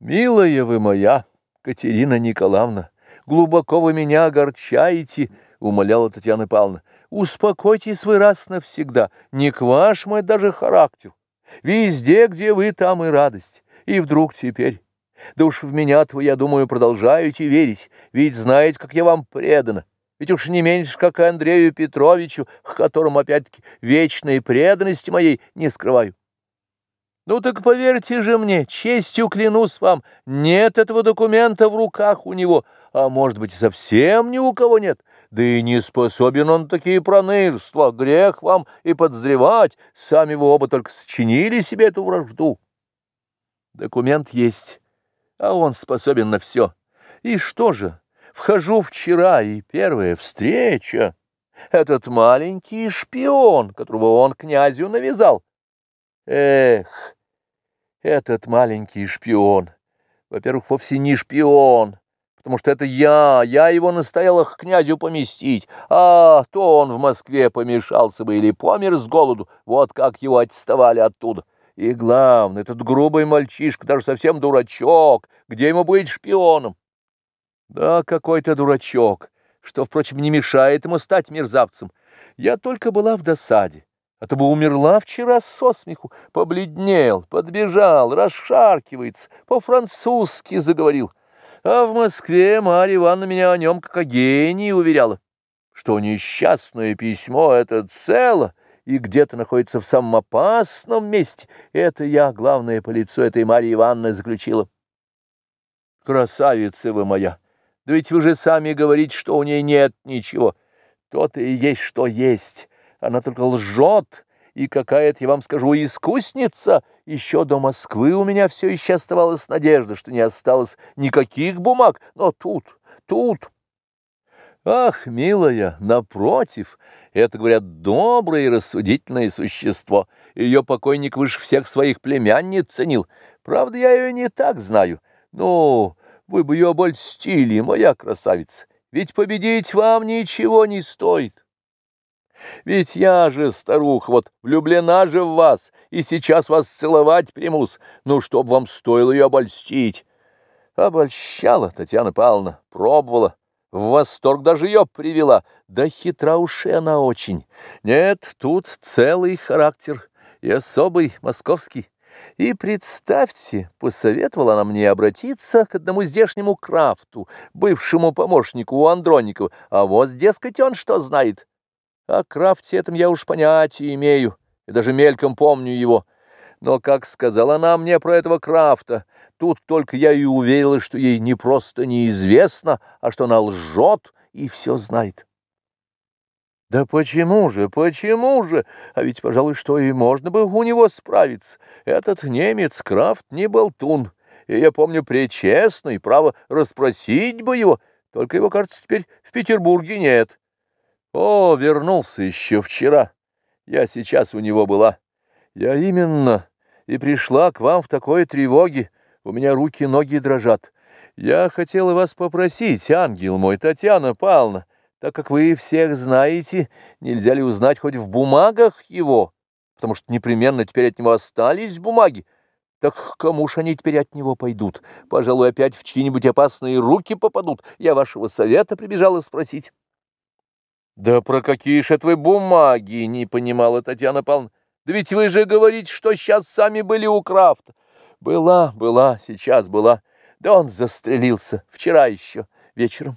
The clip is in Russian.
Милая вы моя, Катерина Николаевна, глубоко вы меня огорчаете, умоляла Татьяна Павловна. Успокойтесь вы раз навсегда, не к вашему даже характеру. Везде, где вы, там и радость. И вдруг теперь... Да уж в меня-то я думаю, продолжаете верить, ведь знаете, как я вам предана. Ведь уж не меньше, как и Андрею Петровичу, к которому, опять-таки, вечной преданности моей не скрываю. Ну так поверьте же мне, честью клянусь вам, нет этого документа в руках у него, а может быть совсем ни у кого нет, да и не способен он такие пронырства, грех вам и подозревать, сами вы оба только сочинили себе эту вражду. Документ есть, а он способен на все. И что же, вхожу вчера, и первая встреча, этот маленький шпион, которого он князю навязал. Эх! Этот маленький шпион, во-первых, вовсе не шпион, потому что это я, я его настояла к князю поместить, а то он в Москве помешался бы или помер с голоду, вот как его отставали оттуда. И главное, этот грубый мальчишка, даже совсем дурачок, где ему быть шпионом? Да, какой-то дурачок, что, впрочем, не мешает ему стать мерзавцем. Я только была в досаде а то бы умерла вчера со смеху, побледнел, подбежал, расшаркивается, по-французски заговорил. А в Москве Марья Ивановна меня о нем как о гении уверяла, что несчастное письмо — это цело, и где-то находится в самом опасном месте. Это я, главное, по лицу этой Марьи Ивановны заключила. Красавица вы моя! Да ведь вы же сами говорите, что у ней нет ничего. То-то и есть, что есть». Она только лжет, и какая-то, я вам скажу, искусница. Еще до Москвы у меня все еще оставалась надежда, что не осталось никаких бумаг, но тут, тут... Ах, милая, напротив, это, говорят, доброе и рассудительное существо. Ее покойник выше всех своих племянниц ценил. Правда, я ее не так знаю. Ну, вы бы ее обольстили, моя красавица. Ведь победить вам ничего не стоит. Ведь я же, старуха, вот влюблена же в вас, и сейчас вас целовать примус, ну, чтоб вам стоило ее обольстить. Обольщала Татьяна Павловна, пробовала, в восторг даже ее привела, да хитра уж и она очень. Нет, тут целый характер и особый московский. И представьте, посоветовала она мне обратиться к одному здешнему крафту, бывшему помощнику у Андроникова, а вот, дескать, он что знает. О крафте этом я уж понятия имею, и даже мельком помню его. Но, как сказала она мне про этого крафта, тут только я и уверила, что ей не просто неизвестно, а что она лжет и все знает. Да почему же, почему же? А ведь, пожалуй, что и можно бы у него справиться. Этот немец Крафт не болтун, и я помню пречестный, право расспросить бы его, только его, кажется, теперь в Петербурге нет. О, вернулся еще вчера. Я сейчас у него была. Я именно и пришла к вам в такой тревоге. У меня руки-ноги дрожат. Я хотела вас попросить, ангел мой, Татьяна Павловна, так как вы всех знаете, нельзя ли узнать хоть в бумагах его, потому что непременно теперь от него остались бумаги. Так кому ж они теперь от него пойдут? Пожалуй, опять в чьи-нибудь опасные руки попадут. Я вашего совета прибежала спросить. «Да про какие же вы бумаги?» — не понимала Татьяна Павловна. «Да ведь вы же говорите, что сейчас сами были у Крафта». «Была, была, сейчас была. Да он застрелился вчера еще вечером».